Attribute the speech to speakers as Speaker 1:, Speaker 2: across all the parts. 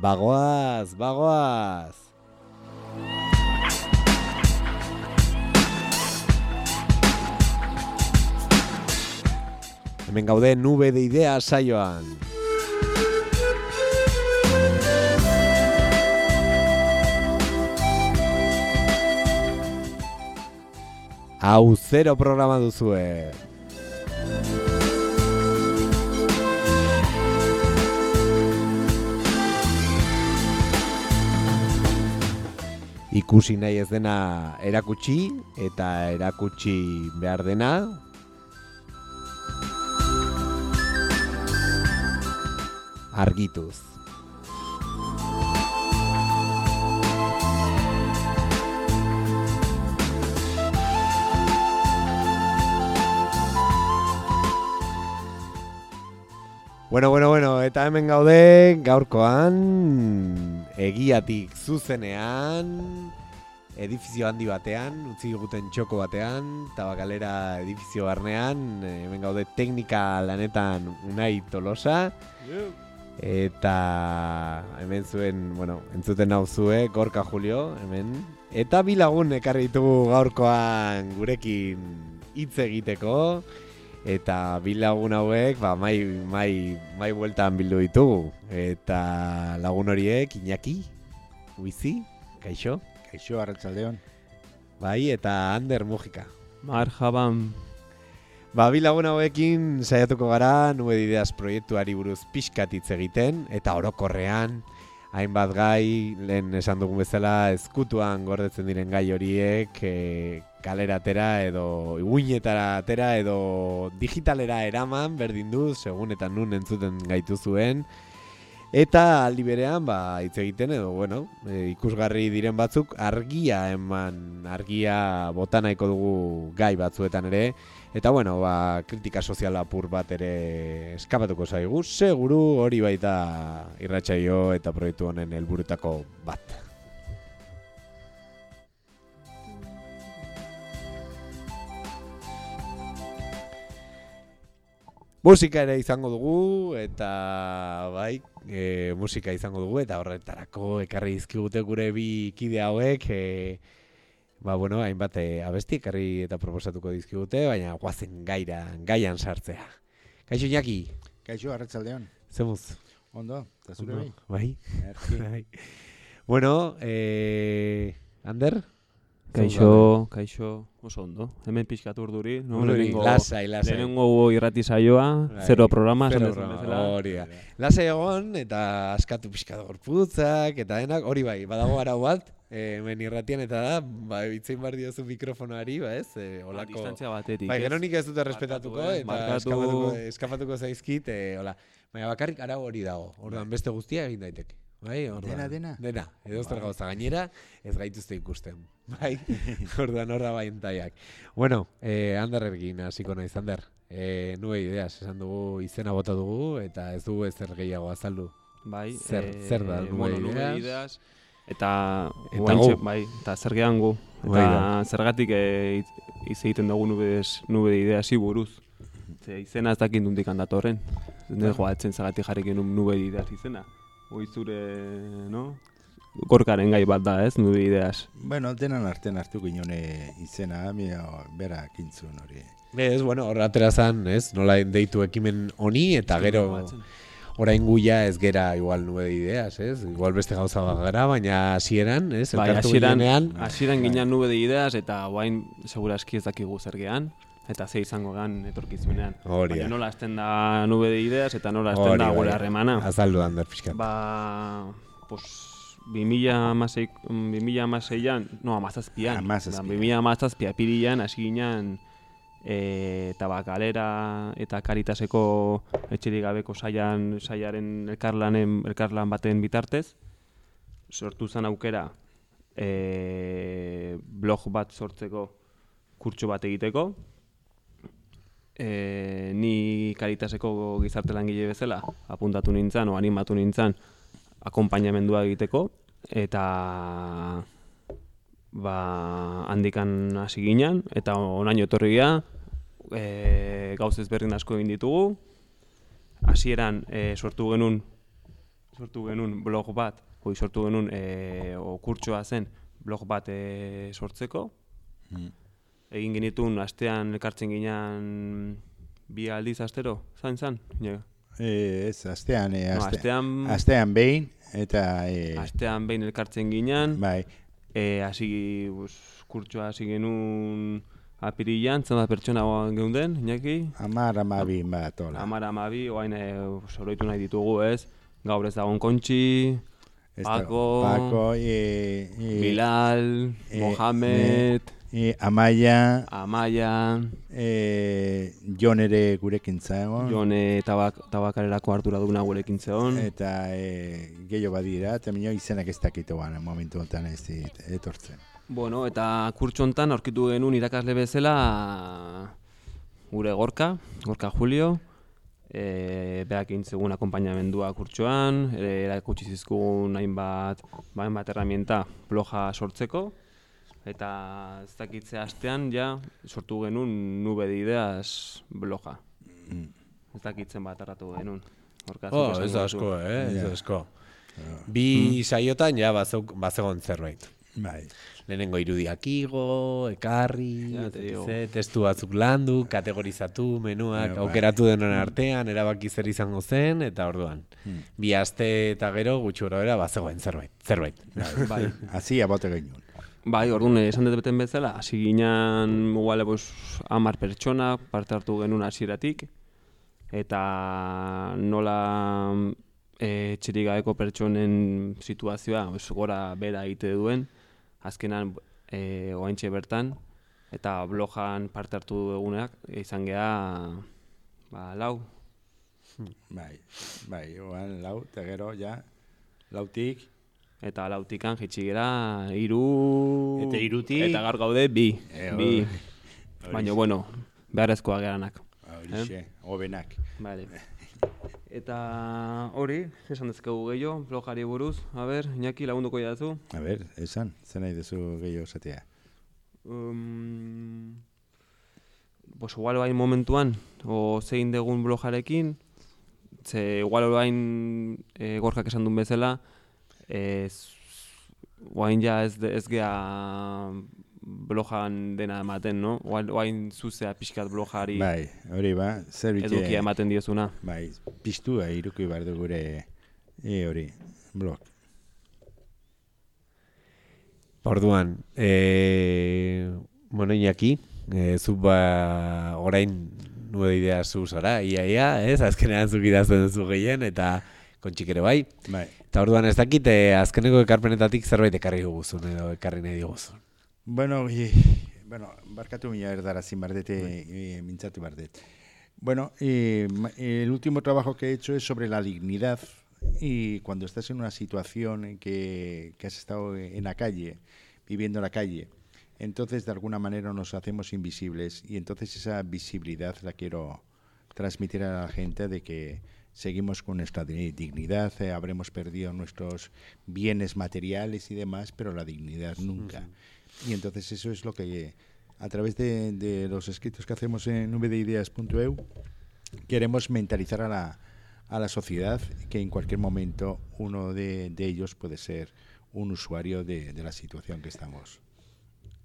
Speaker 1: Bagoaz, bagoaz! Hemen gaude nube de idea saioan. Hau zero programa duzue. Ikusi nahi ez dena erakutsi eta erakutsi behar dena argituz. Bueno, bueno, bueno, eta hemen gaude gaurkoan egiatik zuzenean edifizio handi batean, utzi guten txoko batean, tabakalera edifizio barnean, hemen gaude teknika lanetan unai tolosa, eta hemen zuen, bueno, entzuten hau zue, Gorka Julio, hemen, eta bilagun ekarri ditugu gaurkoan gurekin hitz egiteko, eta bilagun hauek, ba, mai, mai, mai bueltan bildu ditugu, eta lagun horiek, Iñaki, Uizi, Kaixo,
Speaker 2: Kaixo, Arratxaldeon.
Speaker 1: Bai, eta Ander Mujika.
Speaker 3: Marhaban.
Speaker 1: Ba, bi lagun hauekin saiatuko gara nube ideas proiektuari buruz pixkat hitz egiten, eta orokorrean, hainbat gai, lehen esan dugun bezala, ezkutuan gordetzen diren gai horiek, e, kalera atera edo iguinetara atera edo digitalera eraman berdin du, segun eta nun entzuten gaitu zuen, Eta aldi berean, ba, hitz egiten edo, bueno, e, ikusgarri diren batzuk argia eman, argia bota nahiko dugu gai batzuetan ere. Eta, bueno, ba, kritika sozial apur bat ere eskapatuko zaigu, seguru hori baita irratsaio eta proiektu honen helburutako bat. Musika ere izango dugu eta bai, e, musika izango dugu eta horretarako ekarri dizkigute gure bi kide hauek e, ba bueno, hainbat e, abesti ekarri eta proposatuko dizkigute, baina guazen gaira, gaian sartzea. Kaixo Iñaki.
Speaker 2: Kaixo, Arratxaldeon.
Speaker 1: Zemuz.
Speaker 2: Ondo, eta zure
Speaker 1: Ondo,
Speaker 2: bai.
Speaker 1: Bai. Bai. bueno, eh, Ander?
Speaker 3: Kaixo, kaixo, oso ondo. Hemen pixkat urduri, no? Lehenengo-
Speaker 1: lasai, lasai.
Speaker 3: Lehenengo irrati saioa,
Speaker 1: Bai,
Speaker 3: zero programa,
Speaker 1: zero programa. Hori da. Lasai egon eta askatu pixka gorputzak eta denak, hori bai, badago arau bat, eh, hemen irratian eta da, ba, bitzein bar diozu mikrofonoari, ba ez, eh, olako...
Speaker 3: Distantzia batetik,
Speaker 1: Bai, gero nik ez dute respetatuko,
Speaker 3: Markatu, eh,
Speaker 1: eta
Speaker 3: markatu.
Speaker 1: eskapatuko, eskapatuko zaizkit, eh, hola. Baina bakarrik arau hori dago, orduan beste guztia egin daiteke. Bai, orduan.
Speaker 2: Dena, dena?
Speaker 1: Dena, edo zer gauza gainera, ez gaituzte ikusten. Bai, orduan horra bai entaiak. Bueno, eh, Ander ergin hasiko naiz, Ander. Eh, nube ideas, esan dugu izena bota dugu, eta ez dugu ezer gehiago azaldu.
Speaker 3: Bai,
Speaker 1: Zer- zer da nube
Speaker 3: bueno, nube
Speaker 1: ideas?
Speaker 3: Eta,
Speaker 1: Eta
Speaker 3: guantxe-
Speaker 1: gu.
Speaker 3: bai, eta zer gehan gu.
Speaker 1: Bai
Speaker 3: Eta
Speaker 1: da.
Speaker 3: zergatik eh, hitz- hitz egiten dugu nubez, nube ideasi buruz. Ze izena ez dakit nundik handatorren. Nire joatzen zagatik jarri genuen nube ideas izena. Hoi zure, no? Gorkaren gai bat da, ez, nube ideas.
Speaker 2: Bueno, denan artean hartuko inone izena, mi bera kintzun hori.
Speaker 1: Ez, bueno, hor atera zan, ez, nola deitu ekimen honi, eta gero...
Speaker 3: Batzen.
Speaker 1: Orain guia ez gera igual nube ideas, ez? Igual beste gauza bat gara, baina hasieran, ez?
Speaker 3: Bai,
Speaker 1: Elkartu
Speaker 3: hasieran, hasieran ginen nube de ideas eta guain segurazki ez dakigu zer gehan eta ze izango gan etorkizunean.
Speaker 1: Hori da.
Speaker 3: Baina nola azten da nube de ideas eta nola azten
Speaker 1: Hori
Speaker 3: da
Speaker 1: bai.
Speaker 3: gure harremana.
Speaker 1: azaldu Ander pixkat.
Speaker 3: Ba, pues, 2006, 2006an, no, amazazpian.
Speaker 2: Hamazazpian.
Speaker 3: 2006 apirilan hasi ginen e, tabakalera eta karitaseko etxerik gabeko saian, saiaren elkarlanen, elkarlan baten bitartez. Sortu zen aukera e, blog bat sortzeko kurtso bat egiteko. E, ni karitaseko gizarte langile bezala apuntatu nintzen, o animatu nintzen akompainamendua egiteko eta ba, handikan hasi ginen eta onaino etorri gea e, gauz ezberdin asko egin ditugu hasieran e, sortu genuen sortu genuen blog bat, hoi sortu genuen e, o, kurtsoa zen blog bat e, sortzeko.
Speaker 2: Mm.
Speaker 3: Egin genituen astean elkartzen ginean bi aldiz astero, zain zan? Ja.
Speaker 2: E, ez, astean, e,
Speaker 3: No,
Speaker 2: aste,
Speaker 3: astean,
Speaker 2: astean behin, eta... E,
Speaker 3: astean behin elkartzen ginean,
Speaker 2: bai,
Speaker 3: e, hasi, kurtsoa hasi genuen apirilan, zenbat pertsona geunden, Iñaki?
Speaker 2: amar, amabi bat, hola.
Speaker 3: Amar amabi, oain e, soroitu nahi ditugu ez, gaur ez dagoen kontxi, Paco,
Speaker 2: Paco, e, e,
Speaker 3: Bilal,
Speaker 2: eh,
Speaker 3: Mohamed,
Speaker 2: e, Amaia,
Speaker 3: Amaia,
Speaker 2: e, Jon ere gurekin zago.
Speaker 3: Jone tabak, tabakarerako ardura duguna gurekin zeon.
Speaker 2: Eta e, gehiago badira, eta minio izenak ez dakitoan momentu honetan ez dit etortzen.
Speaker 3: Bueno, eta kurtso hontan aurkitu genuen irakasle bezala gure Gorka, Gorka Julio, e, berak egin zegoen akompainamendua kurtsoan, e, erakutsi zizkugun hainbat, ba, hainbat herramienta bloga sortzeko, eta ez dakitze astean ja sortu genuen nube de ideas bloga.
Speaker 2: Mm.
Speaker 3: Ez dakitzen bat arratu genuen. Gorka,
Speaker 1: Oh, ez da asko, eh? Ez da asko. Bi saiotan ja bazegon zerbait.
Speaker 2: Bai.
Speaker 1: Lehenengo irudiak igo, ekarri,
Speaker 3: Ja, te
Speaker 1: ze, testu batzuk landu, kategorizatu, menuak,
Speaker 2: Ja, bai.
Speaker 1: aukeratu denon artean, erabaki zer izango zen, eta orduan.
Speaker 2: Hmm.
Speaker 1: Bi aste eta gero, gutxi gora bera, bazegoen zerbait. Zerbait.
Speaker 3: Bai.
Speaker 2: Asi abote genuen.
Speaker 3: Bai, orduan esan dut beten bezala, hasi ginen igual pues, amar pertsona parte hartu genuen hasieratik eta nola e, etxerik gabeko pertsonen situazioa pues, gora bera egite duen, azkenan e, oaintxe bertan, eta blogan parte hartu egunak izan geha ba, lau.
Speaker 2: Bai, bai, oan lau, eta gero, ja, lautik,
Speaker 3: Eta lautikan jitsi gera hiru
Speaker 2: Eta hirutik?
Speaker 3: eta gaur gaude bi.
Speaker 2: Eh,
Speaker 3: bi. Baina bueno, beharrezkoa geranak.
Speaker 2: horixe, hobenak.
Speaker 3: Vale. Eta hori, esan dezkegu gehiago, blogari buruz. A ber, Iñaki lagunduko jatzu.
Speaker 2: A ber, esan, zen nahi duzu gehiago esatea.
Speaker 3: Um, pues igual bain momentuan, o zein degun blogarekin, ze igual bain e, gorkak esan duen bezala, ez, guain ja ez, ez gea blogan dena ematen, no? Guain zuzea pixkat blogari
Speaker 2: Bai, hori ba, zer
Speaker 3: edukia ematen diozuna.
Speaker 2: Bai, piztua iruki behar du gure, e, hori, blog.
Speaker 1: Orduan, e, bueno, Iñaki, e, zu ba, orain nube idea zu zara, ia, ia, ez? Azkenean zuk idazten duzu gehien, eta kontxik ere bai.
Speaker 2: Bai,
Speaker 1: Eta orduan ez dakit, e, azkeneko ekarpenetatik zerbait ekarri duguzun, edo ekarri nahi diguzun.
Speaker 2: Bueno, bueno, barkatu mila erdarazin bardete, e, mintzatu bardet. Bueno, eh, el último trabajo que he hecho es sobre la dignidad y cuando estás en una situación en que, que has estado en la calle, viviendo en la calle, entonces de alguna manera nos hacemos invisibles y entonces esa visibilidad la quiero transmitir a la gente de que seguimos con nuestra di- dignidad, eh, habremos perdido nuestros bienes materiales y demás, pero la dignidad nunca. Y entonces eso es lo que a través de, de los escritos que hacemos en vdideas.eu queremos mentalizar a la, a la sociedad que en cualquier momento uno de, de ellos puede ser un usuario de, de la situación que estamos.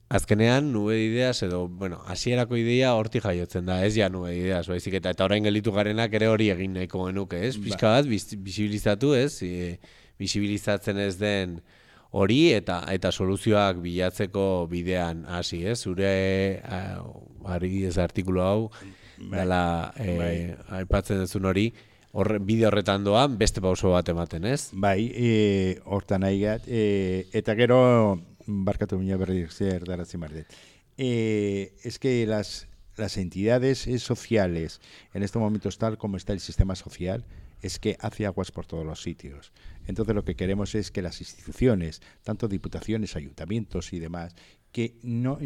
Speaker 1: Azkenean, nube ideas edo, bueno, hasierako ideia hortik jaiotzen da, ez ja nube ideas, baizik eta eta orain gelditu garenak ere hori egin nahiko genuke, ez?
Speaker 2: Ba.
Speaker 1: Pixka bat, biz- bisibilizatu, ez? E, bisibilizatzen ez den hori eta eta soluzioak bilatzeko bidean hasi, ez? Zure uh, ez artikulu hau
Speaker 2: Bai.
Speaker 1: dela e,
Speaker 2: Bai.
Speaker 1: aipatzen duzun hori, horre, bide horretan doan beste pauso bat ematen, ez?
Speaker 2: Bai, e, hortan nahi gat, e, eta gero, barkatu mila berri zer daratzen bardet. E, es que las, las entidades eh, sociales, en estos momentos tal como está el sistema social, es que hace aguas por todos los sitios. Entonces lo que queremos es que las instituciones, tanto diputaciones, ayuntamientos y demás, que no,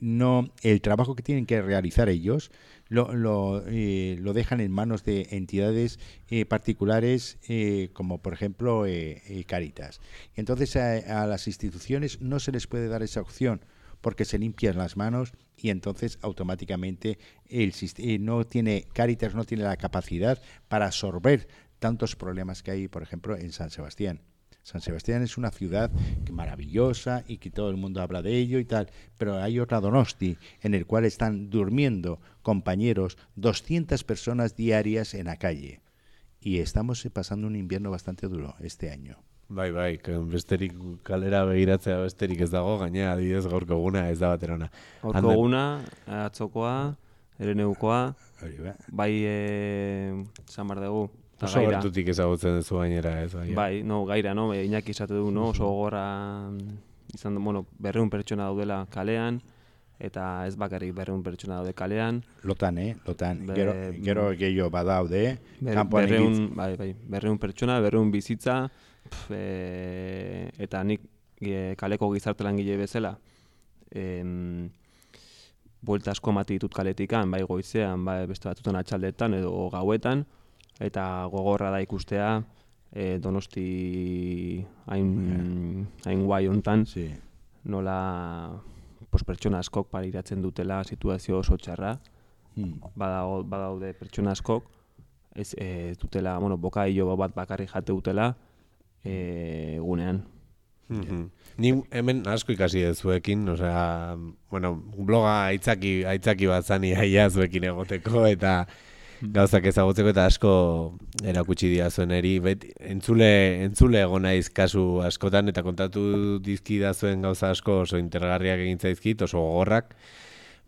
Speaker 2: no el trabajo que tienen que realizar ellos lo, lo, eh, lo dejan en manos de entidades eh, particulares eh, como por ejemplo eh, Caritas. Entonces a, a las instituciones no se les puede dar esa opción porque se limpian las manos y entonces automáticamente el no tiene Caritas no tiene la capacidad para absorber tantos problemas que hay, por ejemplo, en San Sebastián. San Sebastián es una ciudad maravillosa y que todo el mundo habla de ello y tal, pero hay otra Donosti en el cual están durmiendo compañeros 200 personas diarias en la calle. Y estamos pasando un invierno bastante duro este año.
Speaker 1: Bai, bai, que besterik kalera begiratzea besterik ez dago, gainera adibidez gaurko eguna ez da baterona. Ander-
Speaker 3: eguna, atzokoa, ereneukoa, bai e, esan behar dugu,
Speaker 1: Oso gertutik ezagutzen duzu gainera, ez bai.
Speaker 3: Bai, no, gaira, no, e, Iñaki esate du, no, oso gogorra izan, du, bueno, berreun pertsona daudela kalean, eta ez bakarrik berreun pertsona daude kalean,
Speaker 2: Lotan, eh? Lotan.
Speaker 3: Be-
Speaker 2: Gero, gero gehiago badaude,
Speaker 3: Ber,
Speaker 2: kanpoan egin-
Speaker 3: berreun, bai, bai, berreun pertsona, berreun bizitza, pf, e, eta nik e, kaleko gizarte langile bezala, em, buelta asko emati ditut kaletikan, bai goizean, bai beste batzutan atxaldetan edo gauetan, eta gogorra da ikustea e, donosti hain, hain guai hontan,
Speaker 2: Sí.
Speaker 3: nola pos, pertsona askok pariratzen dutela situazio oso txarra,
Speaker 2: Mm.
Speaker 3: badago, badaude pertsona askok, ez e, dutela, bueno, bokailo bat bakarrik jate dutela, e, egunean.
Speaker 1: Mhm. Ni hemen asko ikasi dut zuekin, osea, bueno, bloga aitzaki, aitzaki bat zani aia zuekin egoteko, eta gauzak ezagutzeko eta asko erakutsi dira zuen eri, bet, entzule, entzule egon naiz kasu askotan, eta kontatu dizkida zuen gauza asko oso interesgarriak egin zaizkit, oso gogorrak,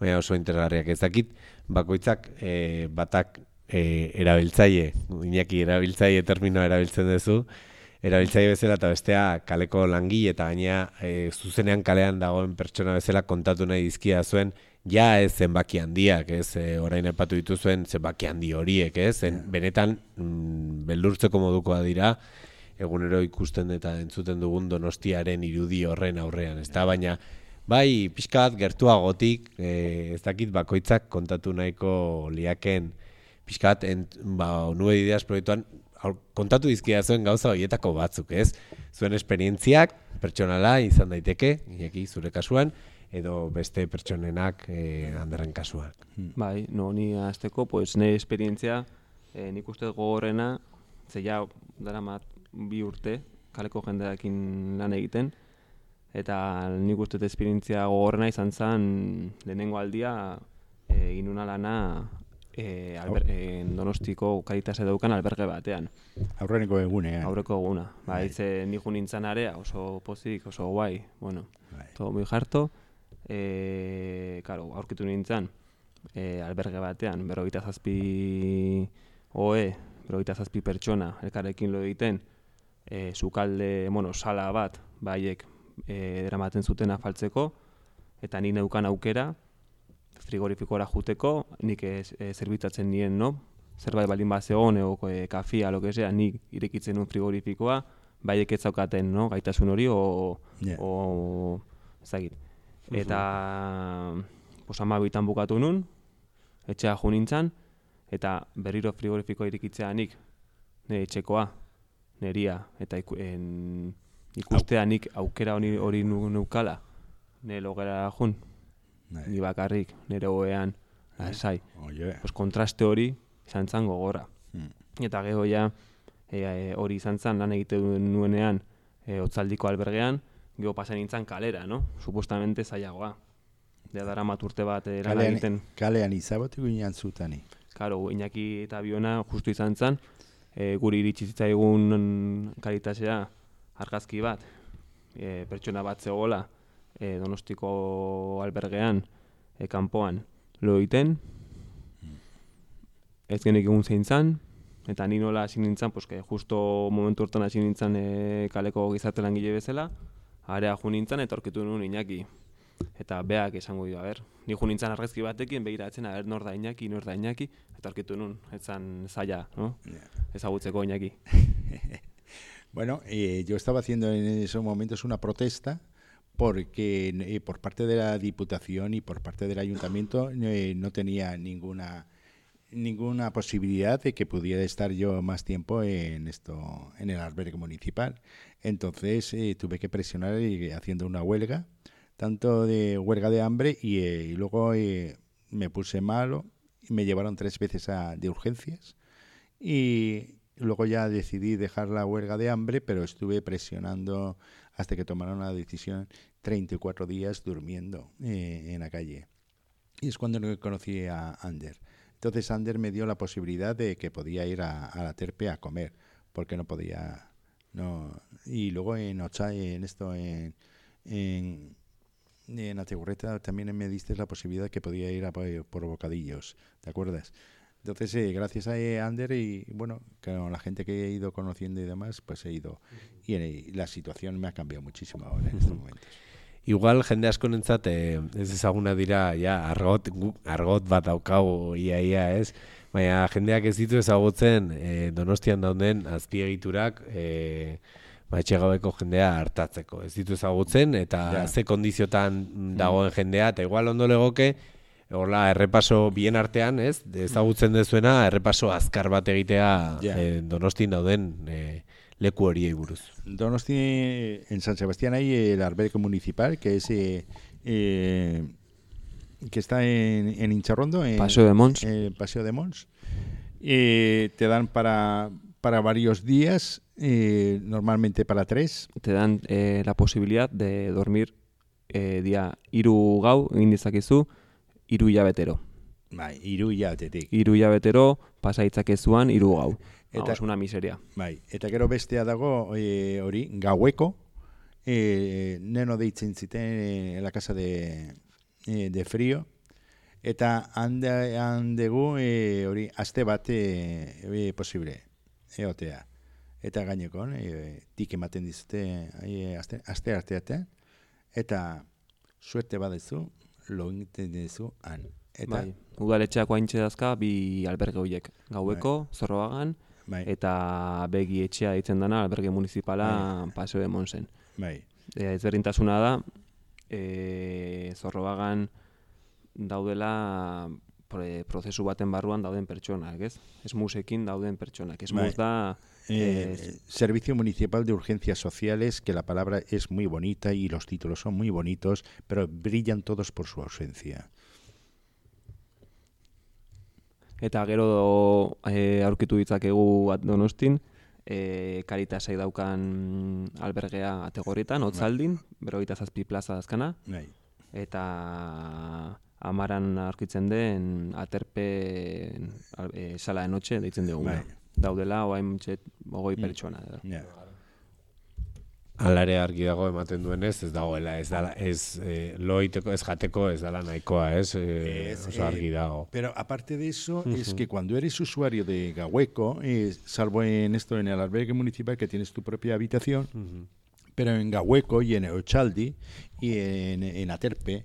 Speaker 1: baina oso interesgarriak ez dakit, bakoitzak e, batak e, erabiltzaile, Iñaki erabiltzaile terminoa erabiltzen duzu, erabiltzaile bezala eta bestea kaleko langile eta gainea e, zuzenean kalean dagoen pertsona bezala kontatu nahi dizkia zuen ja ez zenbaki handiak, ez e, orain epatu dituzuen zenbaki handi horiek, ez? Zen, benetan mm, beldurtzeko modukoa dira egunero ikusten eta entzuten dugun donostiaren irudi horren aurrean, ez da? Baina bai pixka bat gertuagotik, e, ez dakit bakoitzak kontatu nahiko liaken pixka bat, ent, ba, nube ideas proiektuan kontatu dizkia zuen gauza horietako batzuk, ez? Zuen esperientziak, pertsonala izan daiteke, Iñaki zure kasuan, edo beste pertsonenak e, handerren kasuan.
Speaker 3: Bai, no, ni azteko, pues, nire esperientzia, e, nik uste gogorrena, ze ja, dara mat, bi urte, kaleko jendeakin lan egiten, eta nik uste esperientzia gogorrena izan zen lehenengo aldia e, inuna lana e, alber, e, donostiko karitase daukan alberge batean,
Speaker 2: Aurreneko egunean.
Speaker 3: aurreko eguna. Bai, ze nijo nintzen area, oso pozik, oso guai, bueno,
Speaker 2: Bai.
Speaker 3: todo muy harto. E, claro, aurkitu nintzen, e, alberge batean, berrogeita zazpi oe, berrogeita zazpi pertsona, elkarrekin lo egiten, e, sukalde, bueno, sala bat, baiek, e, eramaten zuten afaltzeko, eta ni neukan aukera, frigorifikora juteko, nik e, e, zerbitzatzen nien, no? Zerbait baldin bat zegoen, ego e, kafia, lo que sea, nik irekitzen nuen frigorifikoa, baiek ez zaukaten, no? Gaitasun hori, o,
Speaker 2: Ja.
Speaker 3: o ezagit. Eta pues amabitan bukatu nun, etxea jo nintzen, eta berriro frigorifikoa irekitzea nik, nire etxekoa, neria, eta iku, en, ikustea nik aukera hori hori nu- neukala, nire logera jun,
Speaker 2: Bai.
Speaker 3: ni bakarrik, nire oean, lasai.
Speaker 2: Oie.
Speaker 3: Pues kontraste hori izan zen gogorra.
Speaker 2: Mm.
Speaker 3: Eta gero ja e, e, hori izan zen lan egiten nuenean e, otzaldiko albergean, gero pasa nintzen kalera, no? Supuestamente zailagoa. Ja dara urte bat e, lan
Speaker 2: Kalean,
Speaker 3: egiten.
Speaker 2: kalean izabotiko inan zutani.
Speaker 3: Karo, Iñaki eta Biona justu izan zen, e, guri iritsi zitzaigun karitasea argazki bat, e, pertsona bat zegoela, e, donostiko albergean, e, kanpoan, lo egiten, ez genek egun zein zan, eta ni nola hasi nintzen, pues, que justo momentu hortan hasi nintzen e, kaleko gizarte langile bezala, area jo nintzen eta aurkitu nuen Iñaki. Eta beak esango dio, a ber, ni jo nintzen argazki batekin begiratzen, a ber, nor da Iñaki, nor da Iñaki, eta aurkitu nuen, etzan zaila, no? Ezagutzeko Iñaki.
Speaker 2: Bueno, eh, yo estaba haciendo en esos momentos una protesta porque eh, por parte de la Diputación y por parte del Ayuntamiento eh, no tenía ninguna ninguna posibilidad de que pudiera estar yo más tiempo en esto en el albergue municipal. Entonces eh, tuve que presionar eh, haciendo una huelga, tanto de huelga de hambre y, eh, luego me puse malo y me llevaron tres veces a, de urgencias y, Luego ya decidí dejar la huelga de hambre, pero estuve presionando hasta que tomaron la decisión 34 días durmiendo en la calle. Y es cuando conocí a Ander. Entonces Ander me dio la posibilidad de que podía ir a, a la Terpe a comer, porque no podía... No, y luego en Ocha, en esto, en, en, en Ategurreta también me diste la posibilidad que podía ir a por, por bocadillos, ¿te acuerdas? Entonces, eh, gracias a eh, Ander y bueno, con la gente que he ido conociendo y demás, pues he ido. Y, eh, la situación me ha cambiado muchísimo ahora en estos momentos.
Speaker 1: Igual jende askonentzat eh, ez ezaguna dira ja argot argot bat daukagu ia ia, ez? Baina jendeak ez ditu ezagutzen eh, Donostian dauden azpiegiturak eh ba, etxegabeko jendea hartatzeko. Ez ditu ezagutzen eta
Speaker 2: Ja.
Speaker 1: ze kondiziotan dagoen jendea eta igual ondo legoke Hola, errepaso bien artean, ez? Ezagutzen dezuena, errepaso azkar bat egitea
Speaker 2: Ja.
Speaker 1: eh, Donostin dauden eh, leku horiei buruz.
Speaker 2: Donosti, en San Sebastián hay el albergue municipal, que es eh, eh, que está en, en Incharrondo, en
Speaker 3: Paseo de Mons.
Speaker 2: en Paseo de Mons. Eh, te dan para, para varios días, eh, normalmente para tres.
Speaker 3: te dan eh, la posibilidad de dormir eh, dia hiru gau egin dezakezu hiru hilabetero.
Speaker 2: Bai, hiru hilabetetik.
Speaker 3: Hiru hilabetero pasa ditzakezuan hiru gau.
Speaker 2: Eta-
Speaker 3: es una miseria.
Speaker 2: Bai, eta gero bestea dago eh, hori, gaueko, eh, neno deitzen ziten eh, la casa de, eh, de frío, eta hande, handegu eh, hori aste bat eh, eh, posible, eotea. Eta gainekon, eh, tik ematen dizute eh, aste, aste arteatean, eta suerte badezu, lo egiten duzu han. Eta,
Speaker 3: Bai, udaletxeako haintxe dazka bi alberge horiek. Gaueko, zorroagan,
Speaker 2: bai,
Speaker 3: eta begi etxea ditzen dana alberge municipala Paseo de Monsen.
Speaker 2: bai,
Speaker 3: E, ezberdintasuna da, e, zorroagan daudela pre- prozesu baten barruan dauden pertsonak, ez? Esmusekin dauden pertsonak. Esmus
Speaker 2: Bai.
Speaker 3: da...
Speaker 2: Eh,
Speaker 3: eh,
Speaker 2: Servicio Municipal de Urgencias Sociales, que la palabra es muy bonita y los títulos son muy bonitos, pero brillan todos por su ausencia.
Speaker 3: Eta gero e, aurkitu ditzakegu at- Donostin, e, Caritasek daukan albergea ategorritan, Otzaldin, berogeita zazpi plaza dazkana,
Speaker 2: Bai.
Speaker 3: eta amaran aurkitzen den aterpe e, sala de noche deitzen duguna.
Speaker 2: Bai.
Speaker 3: Daudela, oain txet, ogoi
Speaker 2: Mm.
Speaker 3: pertsona. edo.
Speaker 1: Alare argi dago ematen duenez, ez dagoela, ez dala, ez eh, loiteko, ez jateko, ez dala nahikoa, ez, eh,
Speaker 2: Es,
Speaker 1: oso
Speaker 2: eh,
Speaker 1: argi dago.
Speaker 2: Pero aparte de eso, es que cuando eres usuario de Gahueco, eh, salvo en esto, en el albergue municipal, que tienes tu propia habitación, pero en Gahueco y en Ochaldi y en, en Aterpe,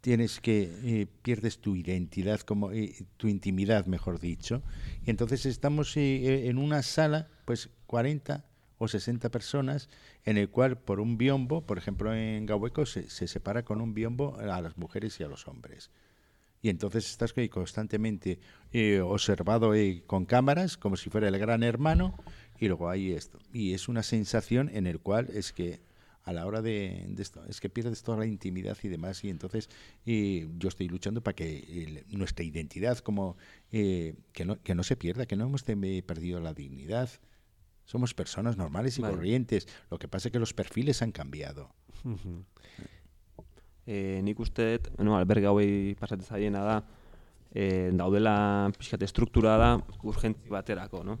Speaker 2: tienes que eh, pierdes tu identidad, como eh, tu intimidad, mejor dicho. Y entonces estamos eh, en una sala, pues 40 o 60 personas, en el cual por un biombo, por ejemplo en Gahueco, se, se separa con un biombo a las mujeres y a los hombres. Y entonces estás constantemente eh, observado eh, con cámaras, como si fuera el gran hermano, y luego hay esto. Y es una sensación en el cual es que a la hora de, de esto, es que pierdes toda la intimidad y demás, y entonces eh, yo estoy luchando para que el- nuestra identidad, como eh, que, no, que no se pierda, que no hemos eh, perdido la dignidad. Somos personas normales y
Speaker 3: Vale.
Speaker 2: corrientes. Lo que pasa es que los perfiles han cambiado.
Speaker 3: E, nik uste dut, no, alberge hauei pasatzen zaiena da, e, daudela pixkat estruktura da urgentzi baterako, no?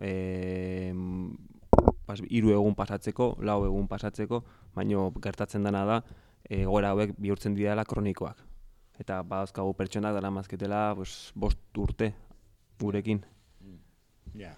Speaker 3: E, pas, iru egun pasatzeko, lau egun pasatzeko, baino gertatzen dena da, egoera hauek bihurtzen direla kronikoak. Eta badauzkagu pertsonak dara mazketela pues, bost urte gurekin.
Speaker 2: Ya,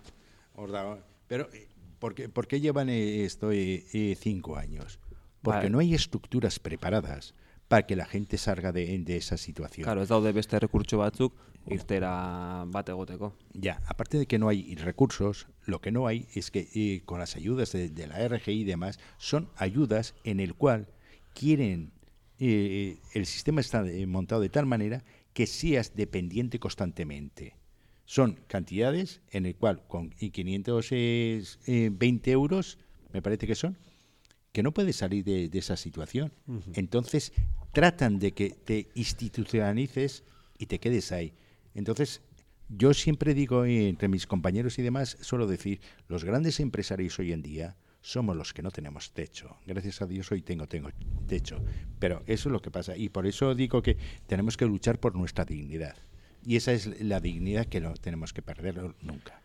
Speaker 2: hor dago. Pero, eh, ¿por qué, por qué llevan eh, esto eh, cinco años? Porque
Speaker 3: Vale.
Speaker 2: no hay estructuras preparadas para que la gente salga de, de esa situación.
Speaker 3: Claro, ez daude beste rekurtso batzuk irtera bat egoteko.
Speaker 2: Ya, aparte de que no hay recursos, lo que no hay es que eh, con las ayudas de, de la RGI y demás, son ayudas en el cual quieren, eh, el sistema está montado de tal manera que seas dependiente constantemente. Son cantidades en el cual con y 520 euros, me parece que son, que no puedes salir de, de esa situación. Entonces tratan de que te institucionalices y te quedes ahí. Entonces Yo siempre digo eh, entre mis compañeros y demás, suelo decir, los grandes empresarios hoy en día somos los que no tenemos techo. Gracias a Dios hoy tengo, tengo techo. Pero eso es lo que pasa. Y por eso digo que tenemos que luchar por nuestra dignidad. Y esa es la dignidad que no tenemos que perder nunca.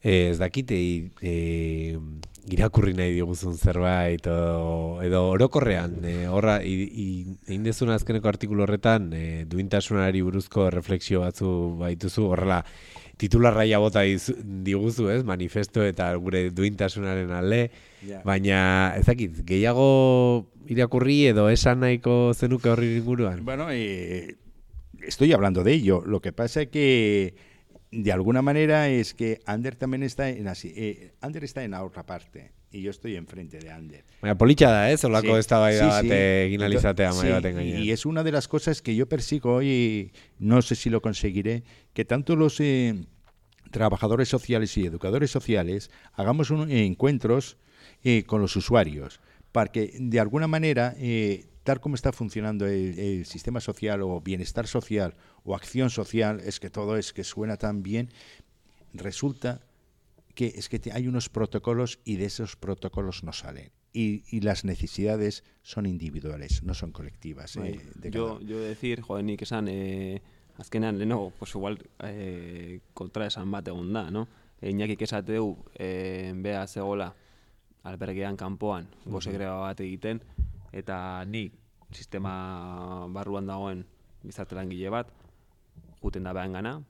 Speaker 1: Eh, ez dakite e, irakurri nahi diguzun zerbait edo, edo orokorrean e, horra egin dezun azkeneko artikulu horretan e, duintasunari buruzko refleksio batzu baituzu horrela titularraia bota diguzu ez? Manifesto eta gure duintasunaren alde. Baina ez dakit gehiago irakurri edo esan nahiko zenuke horri inguruan?
Speaker 2: Bueno e, estoy hablando de ello lo que pasa es que de alguna manera es que Ander también está en así. Eh, Ander está en la otra parte y yo estoy enfrente de Ander.
Speaker 1: Baina politxa da, ez? Olako sí, estaba sí, sí. ginalizatea
Speaker 2: sí, baten Y es una de las cosas que yo persigo y no sé si lo conseguiré, que tanto los eh, trabajadores sociales y educadores sociales hagamos un, eh, encuentros eh, con los usuarios, para que de alguna manera eh, tal como está funcionando el, el, sistema social o bienestar social o acción social, es que todo es que suena tan bien, resulta que es que hay unos protocolos y de esos protocolos no salen. Y, y las necesidades son individuales, no son colectivas. Eh,
Speaker 3: de yo, yo decir, joder, ni que sean, eh, azkenean, leno, pues igual eh, kontra esan bat egon da, no? E, Iñaki esateu, eh, bea zegola, albergean kanpoan, -huh. gose greba bat egiten, eta ni sistema barruan dagoen gizarte langile bat juten da behan gana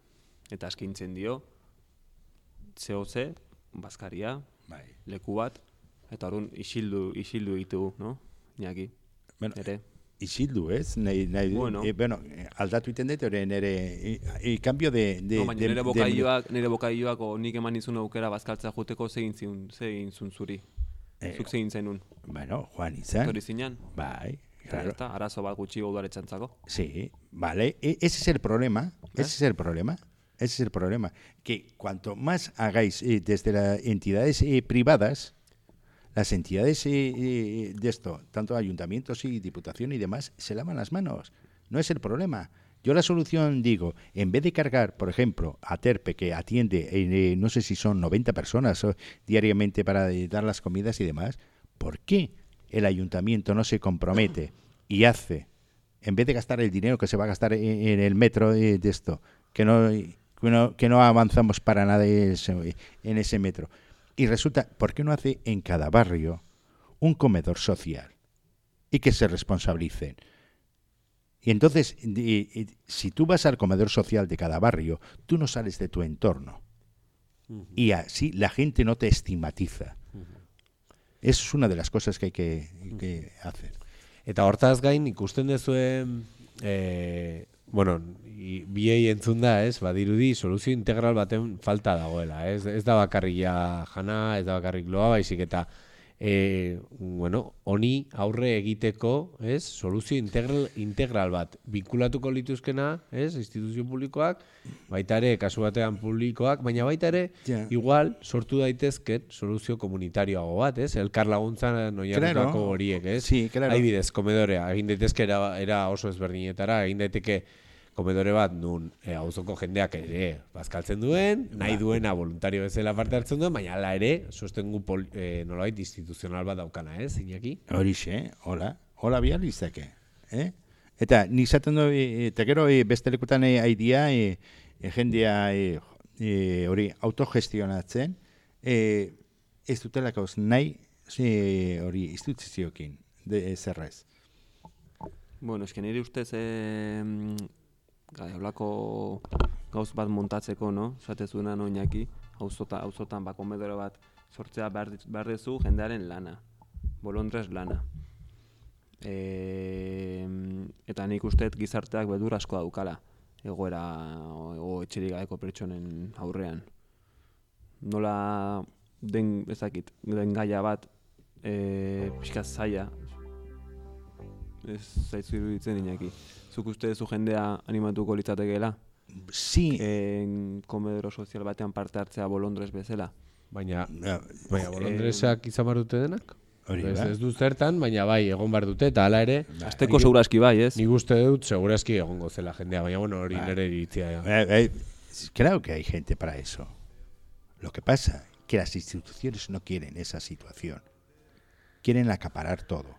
Speaker 3: eta askintzen dio COC, Baskaria, bai. leku bat, eta horren isildu, isildu ditu, no? Iñaki,
Speaker 2: bueno, ere. Isildu, ez? Nahi, nahi, bueno. E, bueno, aldatu iten dut, ere, nire, e, cambio de... de,
Speaker 3: no, baina nire bokaioak, nire bokaioak, o nik eman izun aukera bazkaltza juteko zegin zun zuri. Eh, Zuk zenun.
Speaker 2: Bueno, Juan izan.
Speaker 3: Tori zinean.
Speaker 2: Bai.
Speaker 3: Claro. Está, arazo bat gutxi.
Speaker 2: Sí, vale. E ese es el problema. ¿Eh? Ese es el problema. Ese es el problema. Que cuanto más hagáis eh, desde las entidades eh, privadas, las entidades de esto, tanto ayuntamientos y diputación y demás, se lavan las manos. No es el problema. Yo la solución digo, en vez de cargar, por ejemplo, a Terpe, que atiende, eh, no sé si son 90 personas diariamente para eh, dar las comidas y demás, ¿por qué el ayuntamiento no se compromete y hace, en vez de gastar el dinero que se va a gastar en, en el metro eh, de esto, que no, que no, avanzamos para nada en ese metro? Y resulta, ¿por qué no hace en cada barrio un comedor social? Y que se responsabilicen. Y entonces, si tú vas al comedor social de cada barrio, tú no sales de tu entorno. Y así la gente no te estigmatiza. Eso es una de las cosas que hay que, que hacer.
Speaker 1: Eta hortaz gain ikusten dezue eh, bueno, biei entzun da, ez? Badirudi soluzio integral baten falta dagoela, ez? Ez da bakarria jana, ez da bakarrik loa, baizik eta e, bueno, honi aurre egiteko, ez? Soluzio integral, integral bat vinkulatuko lituzkena, ez? Instituzio publikoak, baita ere kasu batean publikoak, baina baita ere igual sortu daitezken soluzio komunitarioago bat, ez? Elkar laguntza noiarukako horiek, ez?
Speaker 2: Sí, claro.
Speaker 1: Aibidez, komedorea, egin daitezke era, era oso ezberdinetara, egin daiteke komedore bat nun e, auzoko jendeak ere bazkaltzen duen, nahi ba. duena voluntario bezala parte hartzen duen, baina ala ere sostengu e, nolabait instituzional bat daukana, ez, Iñaki?
Speaker 2: Horixe, hola, hola bihar izake, eh? Eta nik zaten du, e, eta gero e, beste lekutan e, haidia, e, e, jendea e, e, hori autogestionatzen, e, ez dutelak nahi hori instituziokin, de, zerrez.
Speaker 3: Bueno, esken nire ustez, eh, holako gauz bat montatzeko, no? Esatezuna no inaki, auzotan, auzotan ba komedore bat sortzea behar, behar dezu jendearen lana. Bolondrez lana. E, eta nik usteet gizarteak bedur asko daukala egoera o etxerik gabeko pertsonen aurrean. Nola den ezakit, den gaia bat e, pixka zaila ez zaitzu iruditzen inaki zuk uste zu jendea animatuko litzatekeela?
Speaker 2: Si.
Speaker 3: En komedero sozial batean parte hartzea bolondrez bezala?
Speaker 1: Baina, baina bolondrezak izan dute denak?
Speaker 2: Hori
Speaker 1: Ez, ez du zertan, baina bai, egon behar dute, eta hala ere,
Speaker 3: Azteko segurazki bai, ez?
Speaker 1: nik uste dut segurazki egongo zela jendea, baina bueno, hori nire iritzia. da.
Speaker 2: Eh, eh, claro que hay gente para eso. Lo que pasa que las instituciones no quieren esa situación. Quieren acaparar todo.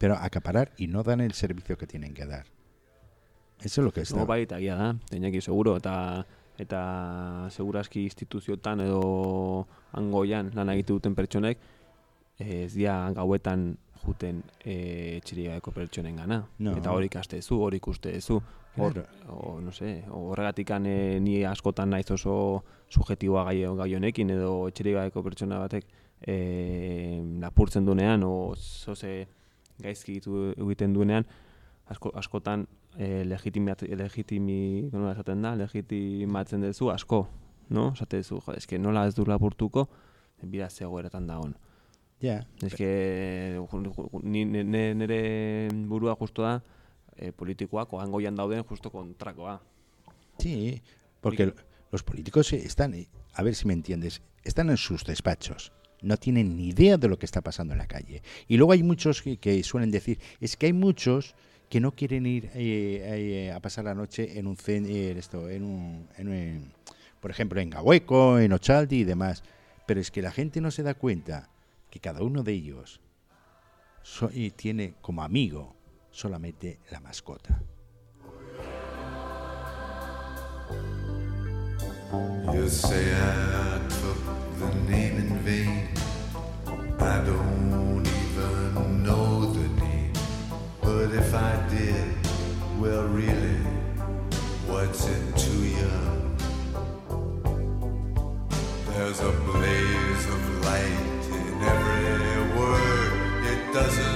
Speaker 2: Pero acaparar y no dan el servicio que tienen que dar. Eso es lo que está.
Speaker 3: No, bai, eta da, teinaki seguro, eta eta segurazki instituzioetan edo angoian lan egite duten pertsonek ez dira gauetan juten e, etxerigabeko pertsonen gana.
Speaker 2: No.
Speaker 3: Eta hori ikaste hori ikuste duzu. Hor, o, no sé, horregatikan e, ni askotan naiz oso subjetiboa gai, gai honekin edo etxerigabeko pertsona batek e, lapurtzen duenean o zoze gaizki egitu- egiten duenean asko, askotan e, legitimi, nola esaten da, legitimatzen duzu asko, no? Esate duzu, jo, eske nola ez du lapurtuko, bira zegoeratan dagoen.
Speaker 2: Ya.
Speaker 3: Eske ju- ju- ni ne- nire burua justo da e, politikoak oangoian dauden justo kontrakoa.
Speaker 2: Sí, porque los políticos están, a ver si me entiendes, están en sus despachos. No tienen ni idea de lo que está pasando en la calle. Y luego hay muchos que, suelen decir, es que hay muchos que no quieren ir eh, eh, a pasar la noche en un, eh, esto, en un, en un- por ejemplo, en Gahueco, en Ochaldi y demás. Pero es que la gente no se da cuenta que cada uno de ellos tiene como amigo solamente la mascota.
Speaker 4: The name in vain. I don't even know the name. But if I did, well, really, what's it to you? There's a blaze of light in every word. It doesn't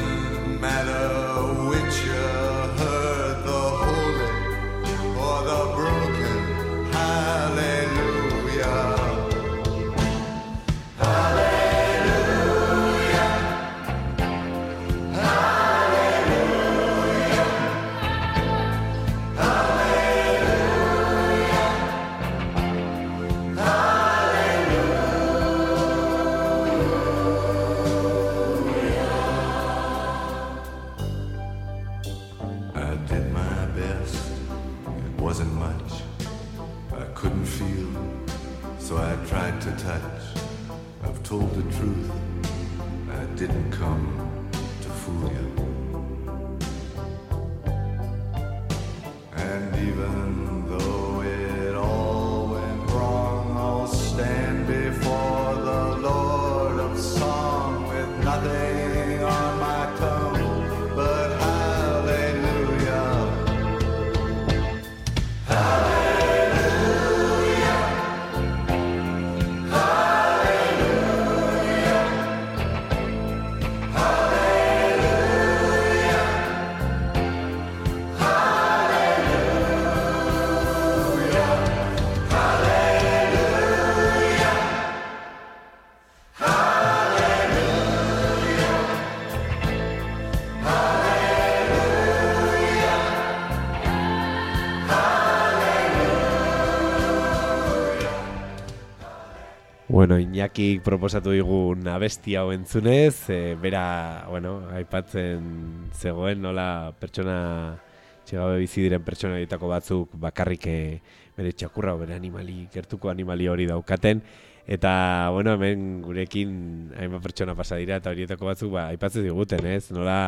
Speaker 1: Bueno, Iñaki proposatu digun abesti hau entzunez, e, bera, bueno, aipatzen zegoen nola pertsona txegabe bizi diren pertsona horietako batzuk bakarrik eh, bere txakurra bere animali, gertuko animali hori daukaten, eta, bueno, hemen gurekin hainbat pertsona pasa dira, eta horietako batzuk ba, aipatzen diguten, ez? Nola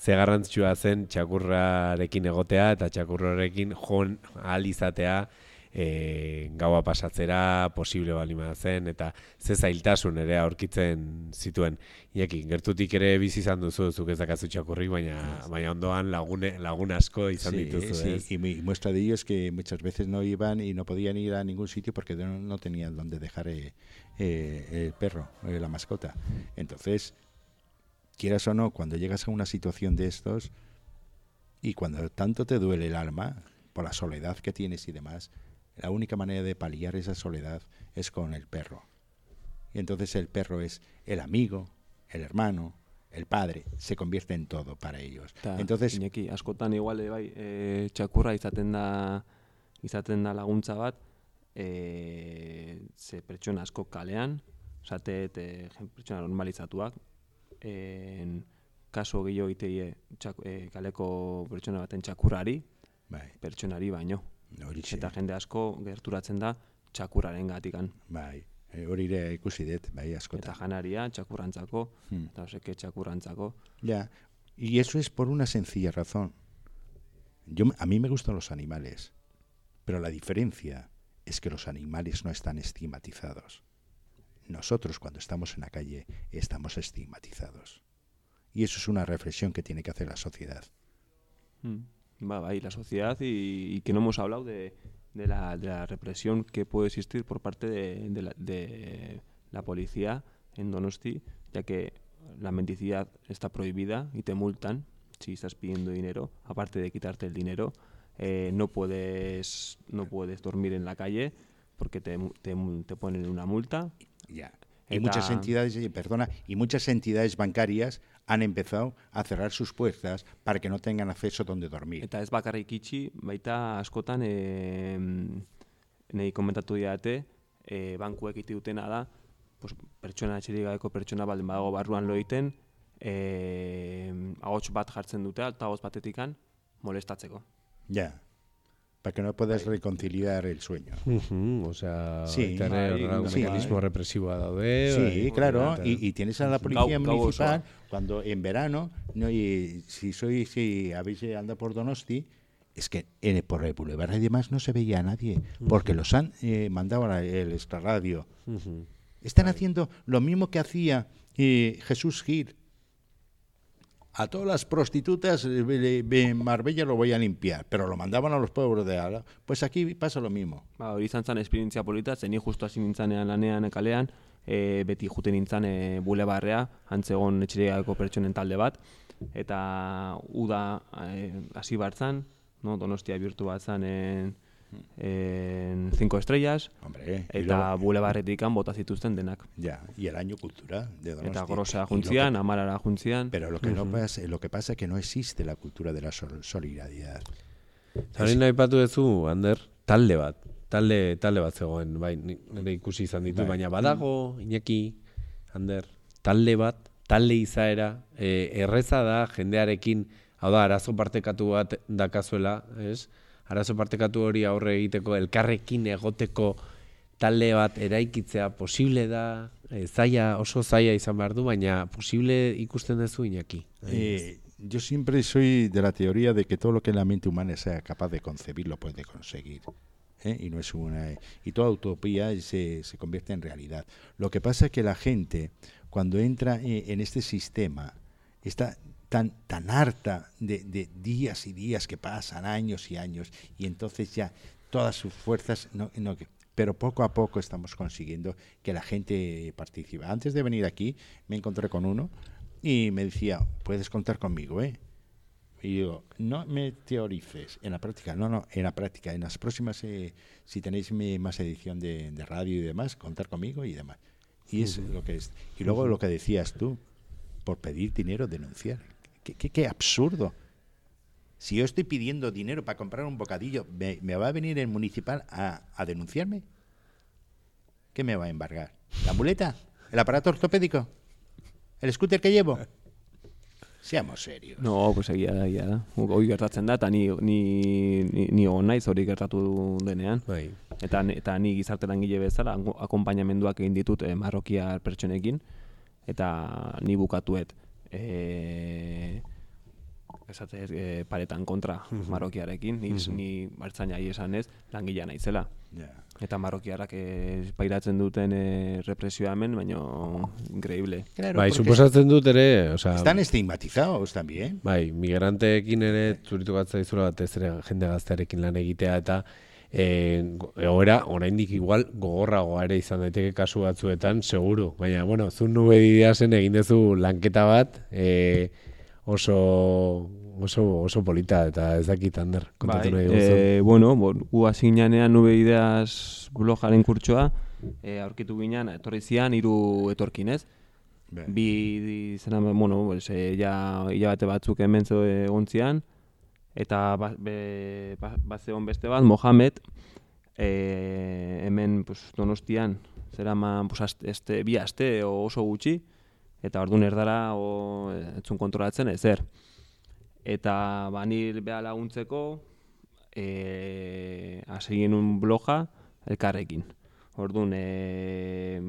Speaker 1: ze garrantzitsua zen txakurrarekin egotea eta txakurrarekin jon ahal izatea e, gaua pasatzera posible balima zen eta ze zailtasun ere aurkitzen zituen. Iaki, gertutik ere bizi izan duzu, zuk ez dakazu txakurrik, baina, baina ondoan lagune, lagun asko izan
Speaker 2: Sí,
Speaker 1: dituzu,
Speaker 2: sí, y, y muestra de ello es que muchas veces no iban y no podían ir a ningún sitio porque no, no tenían dónde dejar eh, eh, el perro, eh, la mascota. Entonces, quieras o no, cuando llegas a una situación de estos y cuando tanto te duele el alma por la soledad que tienes y demás, la única manera de paliar esa soledad es con el perro. Y entonces el perro es el amigo, el hermano, el padre, se convierte en todo para ellos.
Speaker 3: Eta
Speaker 2: Entonces,
Speaker 3: Iñaki, askotan igual bai, e, txakurra izaten da izaten da laguntza bat, e, ze pertsona asko kalean, esate e, pertsona normalizatuak, en, kaso gehiago txak, e, kaleko pertsona baten txakurrari,
Speaker 2: Bai,
Speaker 3: pertsonari baino.
Speaker 2: Horixe.
Speaker 3: Eta jende asko gerturatzen da txakurraren gatikan.
Speaker 2: Bai, e, hori ere ikusi dut, bai,
Speaker 3: Eta
Speaker 2: askotan.
Speaker 3: janaria, txakurrantzako,
Speaker 2: Hmm.
Speaker 3: eta oseke txakurrantzako.
Speaker 2: Ya, y eso es por una sencilla razón. Yo, a mí me gustan los animales, pero la diferencia es que los animales no están estigmatizados. Nosotros cuando estamos en la calle estamos estigmatizados. Y eso es una reflexión que tiene que hacer la sociedad.
Speaker 3: Mm. Va, va, y la sociedad y, y que no hemos hablado de, de, la, de la represión que puede existir por parte de, de la, la policía en Donosti, ya que la mendicidad está prohibida y te multan si estás pidiendo dinero, aparte de quitarte el dinero, eh, no puedes no puedes dormir en la calle porque te, te, te ponen una multa.
Speaker 2: Ya. Y muchas entidades, perdona, y muchas entidades bancarias han empezado a cerrar sus puertas para que no tengan acceso donde dormir.
Speaker 3: Eta ez bakarrik itxi, baita askotan e, nahi komentatu diate, e, bankuek iti dutena da, pues, pertsona etxerik gabeko pertsona baldin badago barruan lo egiten, e, ahots bat jartzen dute, altagoz batetikan, molestatzeko.
Speaker 2: Ya. Para que no puedas reconciliar el sueño. Sí.
Speaker 1: baita ere
Speaker 3: Bai,
Speaker 1: horrela
Speaker 2: sí.
Speaker 1: mekanismo represiboa daude.
Speaker 2: Sí,
Speaker 1: bai,
Speaker 2: claro, y, y tienes a la policía municipal cuando en verano, no, y si soy, si habéis andado por Donosti, es que en, por el boulevard y demás no se veía a nadie, porque los han eh, mandado a la- el extrarradio.
Speaker 1: Ujú.
Speaker 2: Están haciendo lo mismo que hacía eh, Jesús Gil. A todas las prostitutas eh, de Marbella lo voy a limpiar, pero lo mandaban a los pueblos de ala. Pues aquí pasa lo mismo.
Speaker 3: Ba, hori izan zen esperientzia polita, zen ni justu hasi nintzanean lanean kalean, e, beti juten nintzen e, bulebarrea, antzegon etxeregako pertsonen talde bat, eta uda e, hasi bartzan, no, donostia bihurtu bat zen en, cinco estrellas,
Speaker 2: Hombre, y
Speaker 3: eta
Speaker 2: luego-
Speaker 3: bulebarretikan bota zituzten denak.
Speaker 2: ya, y el año cultural de Donosti.
Speaker 3: Eta
Speaker 2: Y lo que-
Speaker 3: juntzian, amarara juntzian,
Speaker 2: Pero lo que, no pasa, lo que pasa es que no existe la cultura de la sol- solidaridad.
Speaker 1: Zarin nahi patu duzu, Ander, talde bat. Talde, talde bat zegoen, bai, ni- nire ikusi izan ditu,
Speaker 2: Bai.
Speaker 1: baina badago, Iñaki, Ander, talde bat, talde izaera, e, erreza da jendearekin, hau da, arazo partekatu bat dakazuela, ez? Arazo partekatu hori aurre egiteko, elkarrekin egoteko talde bat eraikitzea posible da, e, zaila, oso zaila izan behar du, baina posible ikusten duzu, Iñaki.
Speaker 2: Eh, yo siempre soy de la teoría de que todo lo que la mente humana sea capaz de concebir lo puede conseguir. ¿eh? Y no es una y toda utopía se, se convierte en realidad. Lo que pasa es que la gente cuando entra eh, en este sistema está tan tan harta de, de días y días que pasan, años y años, y entonces ya todas sus fuerzas no, no pero poco a poco estamos consiguiendo que la gente participe. Antes de venir aquí me encontré con uno y me decía, puedes contar conmigo, ¿eh? Y digo, no me teorices en la práctica, no, no, en la práctica, en las próximas, eh, si tenéis mi- más edición de, de radio y demás, contar conmigo y demás. Y es lo que es. Y luego lo que decías tú, por pedir dinero, denunciar. Qué, qué- qué absurdo. Si yo estoy pidiendo dinero para comprar un bocadillo, ¿me, me va a venir el municipal a, a denunciarme? ¿Qué me va a embargar? ¿La muleta? ¿El aparato ortopédico? ¿El scooter que llevo? Seamos serios.
Speaker 3: No, pues egia da, egia da. Hoi gertatzen da, eta ni, ni, ni, ni egon naiz hori gertatu denean.
Speaker 1: Bai.
Speaker 3: Eta, ni- eta ni gizarte langile bezala akonpainamenduak egin ditut eh, marrokiar pertsonekin. Eta ni bukatuet eh, esate ez, eh, paretan kontra marrokiarekin. Ni, ni martzaina esan ez, langilea naizela.
Speaker 2: Ya.
Speaker 3: Eta marrokiarrak eh, pairatzen duten eh, represioa hemen, baino increíble.
Speaker 2: Claro,
Speaker 1: Bai, suposatzen dut ere, osea,
Speaker 2: están estigmatizados también.
Speaker 1: Bai, migranteekin ere zuritu gatza dizula batez ere jende gaztearekin lan egitea eta e, egoera oraindik igual gogorragoa ere izan daiteke kasu batzuetan seguru, baina bueno, zu nube didasen egin duzu lanketa bat e, oso oso oso polita eta ez dakit ander kontatu nahi duzu.
Speaker 3: eh, bueno, bo, gu hasi ginean nube ideas blogaren kurtsoa, eh, aurkitu ginean, etorri zian hiru etorkinez.
Speaker 2: Bai.
Speaker 3: Bi zera, bueno, pues, eh, ja, hilabete batzuk hemen zo egon zian, eta ba, be, ba, zegoen beste bat, Mohamed, eh, hemen pues, donostian, zera pues, aste, este, bi aste oso gutxi, eta orduan erdara o, etzun kontrolatzen ezer. Eta ba, ni beha laguntzeko, e, hasi genuen bloga elkarrekin. Orduan, e,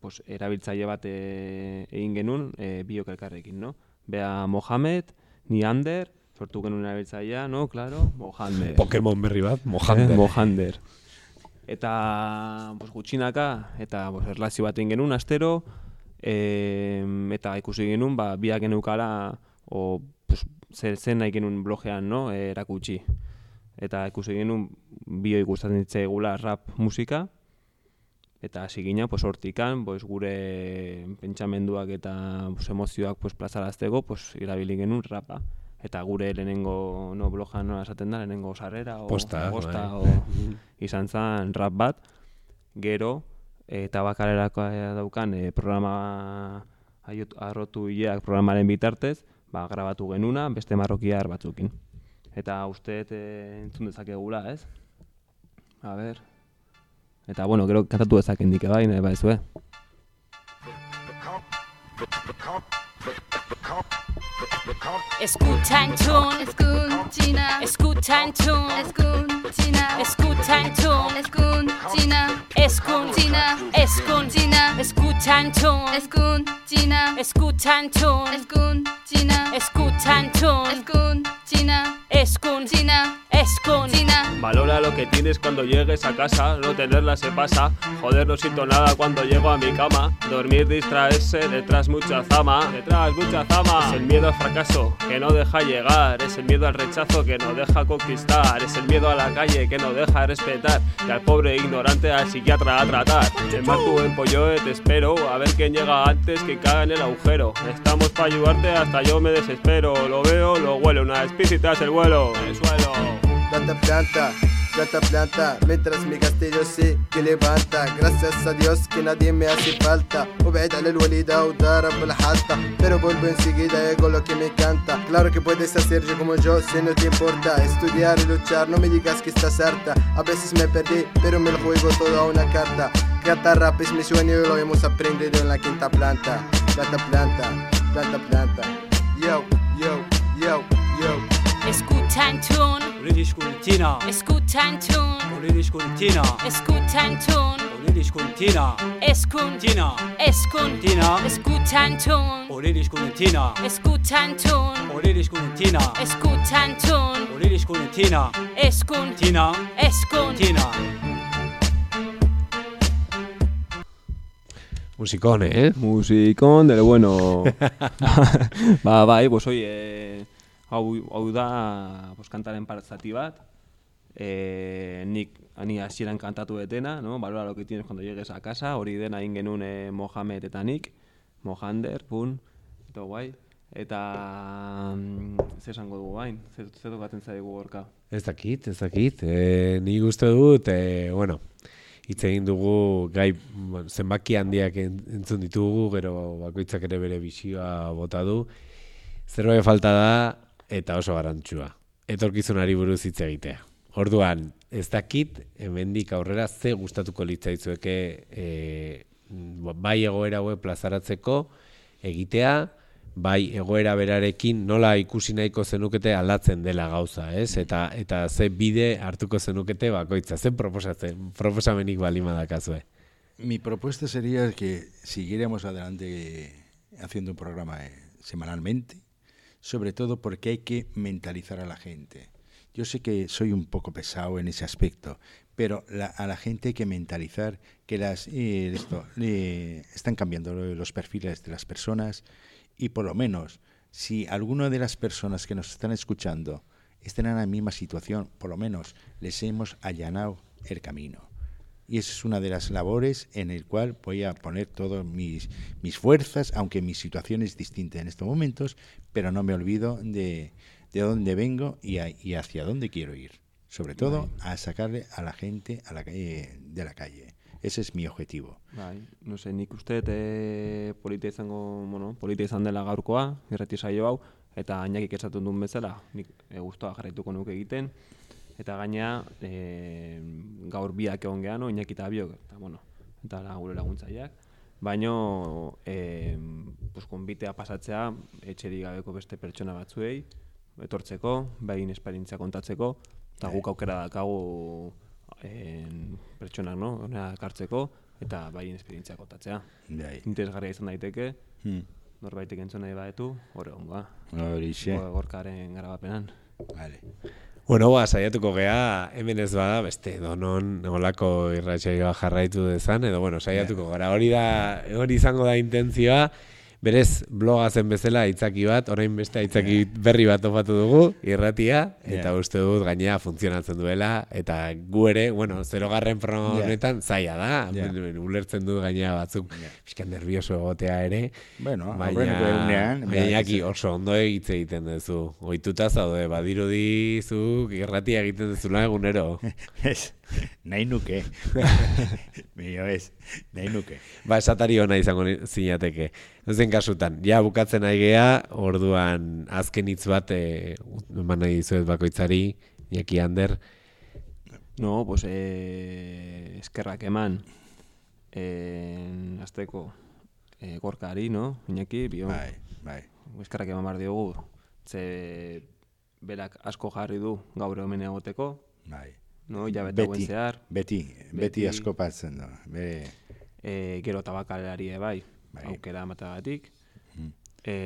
Speaker 3: pues, erabiltzaile bat e, egin genuen e, biok elkarrekin, no? Bea Mohamed, ni Ander, sortu genuen erabiltzailea, no? Claro, Mohamed.
Speaker 1: Pokemon berri bat, Mohamed.
Speaker 3: Eh, Mohander. Eta pues, gutxinaka, eta pues, erlazio bat egin genuen astero, e, eta ikusi genuen, ba, biak geneukala, o, pues, zer zen nahi genuen blogean, no? E, erakutsi. Eta ikusi genuen, bio ikustatzen ditzaigula rap musika, eta hasi gina, pues, hortikan, pues, gure pentsamenduak eta pues, emozioak pues, plazarazteko, pues, irabili genuen rapa. Eta gure lehenengo no, blogan nola esaten da, lehenengo sarrera, o
Speaker 1: Posta,
Speaker 3: posta,
Speaker 1: bai.
Speaker 3: o, izan zen rap bat, gero, eta bakarerako daukan e, programa aiot- arrotu hileak programaren bitartez, ba, grabatu genuna beste marrokiar batzukin. Eta uste e, entzun dezakegula, ez? A ber. Eta, bueno, gero kantatu dezaken dike bai, nahi baizue.
Speaker 5: Escucha en tune,
Speaker 6: escuchina,
Speaker 5: escucha en tune,
Speaker 6: escuchina,
Speaker 5: escucha en
Speaker 6: tune,
Speaker 5: escuchina,
Speaker 6: escuchina,
Speaker 5: escuchina,
Speaker 6: escucha
Speaker 5: en tune,
Speaker 6: escuchina,
Speaker 5: escucha en tune,
Speaker 6: escuchina,
Speaker 5: escucha en tune,
Speaker 6: escuchina,
Speaker 5: escuchina.
Speaker 6: China,
Speaker 3: Valora lo que tienes cuando llegues a casa, no tenerla se pasa. Joder, no siento nada cuando llego a mi cama. Dormir, distraerse, detrás mucha zama, detrás mucha zama. Es el miedo al fracaso que no deja llegar, es el miedo al rechazo que no deja conquistar, es el miedo a la calle que no deja respetar y al pobre ignorante al psiquiatra a tratar. En Martu en Polloe te espero, a ver quién llega antes que caga en el agujero. Estamos para ayudarte hasta yo me desespero. Lo veo, lo huelo, una espíritu el vuelo, el suelo
Speaker 7: planta, planta, planta, planta, mientras mi castillo sí que levanta. Gracias a Dios que nadie me hace falta. وبعيد على الوليدة وضارب الحالتا Pero vuelvo enseguida y hago lo que me canta. Claro que puedes hacer yo como yo si no te importa. Estudiar y luchar, no me digas que estás harta. A veces me perdí, pero me lo juego todo a una carta. Cantar rap es mi sueño y lo hemos aprendido en la quinta planta. Planta, planta, planta, planta. Yo, yo, yo, yo.
Speaker 5: escuchan tun,
Speaker 8: Politischkultina.
Speaker 5: Escutantum.
Speaker 8: Politischkultina.
Speaker 5: Escutantum.
Speaker 8: Politischkultina. Escutantina.
Speaker 5: Escutantina. Escutantum.
Speaker 8: Politischkultina.
Speaker 5: Escutantum.
Speaker 8: Politischkultina.
Speaker 5: Escutantum.
Speaker 8: Politischkultina.
Speaker 5: Escutantina.
Speaker 8: Escutantina.
Speaker 1: Musicón, ¿eh?
Speaker 3: Musicón del bueno. va, va, eh, pues oye... hau, hau da, kantaren part zati bat. E, nik, ani hasieran kantatu detena, no? Valora lo que tienes cuando llegues a casa, hori dena egin genuen e, Mohamed eta nik, Mohander, pun, eta guai. Eta, mm, ze esango dugu bain, ze, ze tokatzen zaigu gorka.
Speaker 1: Ez dakit, ez dakit. E, ni uste dut, e, bueno, hitz egin dugu gai bueno, zenbaki handiak en- entzun ditugu, gero bakoitzak ere bere bisioa bota du. Zerbait falta da eta oso garantzua. Etorkizunari buruz hitz egitea. Orduan, ez dakit hemendik aurrera ze gustatuko litzaizueke e, bai egoera hauek plazaratzeko egitea, bai egoera berarekin nola ikusi nahiko zenukete aldatzen dela gauza, ez? Eta eta ze bide hartuko zenukete bakoitza, ze proposatzen, proposamenik balima dakazue.
Speaker 2: Mi propuesta sería que siguiéramos adelante haciendo un programa eh, semanalmente, sobre todo porque hay que mentalizar a la gente. Yo sé que soy un poco pesado en ese aspecto, pero la- a la gente hay que mentalizar que las eh, están cambiando los perfiles de las personas y por lo menos si alguna de las personas que nos están escuchando están en la misma situación, por lo menos les hemos allanado el camino. Y esa es una de las labores en el cual voy a poner todas mis, mis fuerzas, aunque mi situación es distinta en estos momentos, pero no me olvido de, de dónde vengo y, a- y hacia dónde quiero ir. Sobre todo a sacarle a la gente a la, calle- de la calle. Ese es mi objetivo.
Speaker 3: Bai, no sé, nik uste dut e, polita izango, bueno, polita izan dela gaurkoa, irrati saio hau, eta gainakik esatu duen bezala, nik e, guztua jarraituko nuke egiten, eta gaina e, gaur biak egon gehan, eta biok, eta bueno, eta la, gure laguntzaileak, baino e, pues, konbitea pasatzea etxerik gabeko beste pertsona batzuei, etortzeko, behin esperientzia kontatzeko, eta guk aukera dakagu en, pertsonak, no? Hona ekartzeko, eta behin esperientzia kontatzea.
Speaker 2: Bai.
Speaker 3: Interesgarria izan daiteke,
Speaker 2: Hmm.
Speaker 3: norbaitek entzun nahi badetu, hori ongoa.
Speaker 2: Horixe.
Speaker 3: Go- Gorkaren garabapenan.
Speaker 2: Vale.
Speaker 1: Bueno, ba, saiatuko gea, hemen ez bada, beste, donon, olako irratxaioa jarraitu dezan, edo, bueno, saiatuko gara. Hori da, hori izango da intentzioa, berez, bloga zen bezala aitzaki bat, orain beste aitzaki berri bat topatu dugu, irratia, eta
Speaker 2: Yeah.
Speaker 1: uste dut gainea funtzionatzen duela, eta gu ere, bueno, zerogarren programa
Speaker 2: Yeah.
Speaker 1: honetan, zaila da,
Speaker 2: Yeah.
Speaker 1: ulertzen dut gainea batzuk,
Speaker 2: Yeah.
Speaker 1: pixkan nervioso egotea ere,
Speaker 2: Bueno,
Speaker 1: baina,
Speaker 2: egunean,
Speaker 1: baina
Speaker 2: bai,
Speaker 1: oso ondo hitz egiten duzu. Ohituta zaude, badirudi zuk irratia egiten duzula egunero.
Speaker 2: Ez, nahi nuke. Mio ez, nahi nuke.
Speaker 1: ba, esatari ona izango ni- zinateke. Ezen kasutan, ja bukatzen nahi gea, orduan azken hitz bat e, eman nahi dizuet bakoitzari, Iñaki Ander.
Speaker 3: No, pues eh, eskerrak eman en azteko eh, gorkari, no? Iñaki, bio,
Speaker 2: Bai, bai.
Speaker 3: eskerrak eman bar diogu, ze berak asko jarri du gaur hemen egoteko,
Speaker 2: Bai.
Speaker 3: No? Ja bete
Speaker 2: Beti,
Speaker 3: zehar,
Speaker 2: beti, beti,
Speaker 3: Beti.
Speaker 2: asko patzen da. Bere,
Speaker 3: e, gero tabakalari ere bai,
Speaker 2: Bai.
Speaker 3: aukera ematagatik.
Speaker 2: Mm.
Speaker 3: E,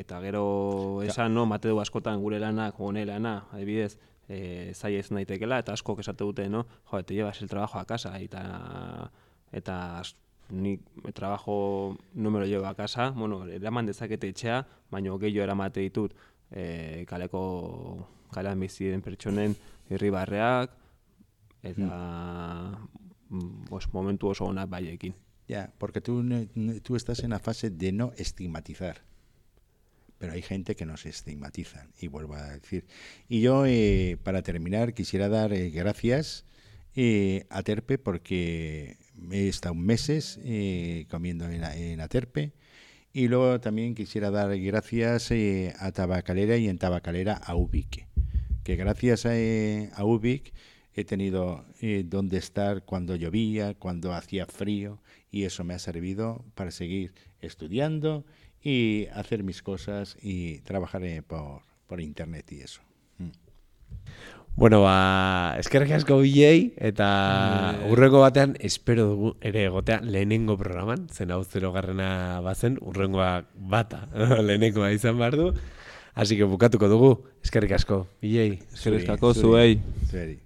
Speaker 3: eta gero esan, no, mate du askotan gure lanak, gone lana, adibidez, e, zaila izan daitekela, eta askok esate dute, no, jo, te llevas el trabajo a casa, eta, eta nik trabajo no me lo llevo a casa, bueno, eraman dezakete etxea, baina gehiago eramate ditut e, kaleko, kalean bizi den pertsonen irribarreak, eta mm, pues, momentu oso onak baiekin.
Speaker 2: Ya, porque tú, tú estás en la fase de no estigmatizar. Pero hay gente que nos estigmatiza, y vuelvo a decir. Y yo, eh, para terminar, quisiera dar eh, gracias eh, a Terpe porque he estado meses eh, comiendo en, en Aterpe. Y luego también quisiera dar gracias a Tabacalera y en Tabacalera a Ubique. Que gracias a, eh, a Ubic he tenido eh, donde estar cuando llovía, cuando hacía frío, y eso me ha servido para seguir estudiando y hacer mis cosas y trabajar eh, por, por internet y eso. Mm.
Speaker 1: Bueno, ba, eskerrik asko bilei, eta urrengo batean espero dugu ere egotea lehenengo programan, zen hau zero garrena bazen, urrengoa bata, lehenengoa izan behar du. Así que bukatuko dugu, eskerrik asko, bilei.
Speaker 3: Eskerrik asko
Speaker 2: zuri,
Speaker 3: zuei,
Speaker 2: zuri.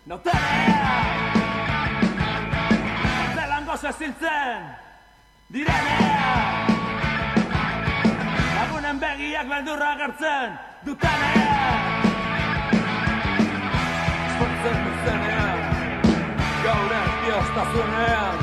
Speaker 9: Arazten Nautenean Zelango zeziltzen Direnean Lagunen begiak beldurra agertzen Dutenean Esfortzen duzenean Gaur ez dioztasunean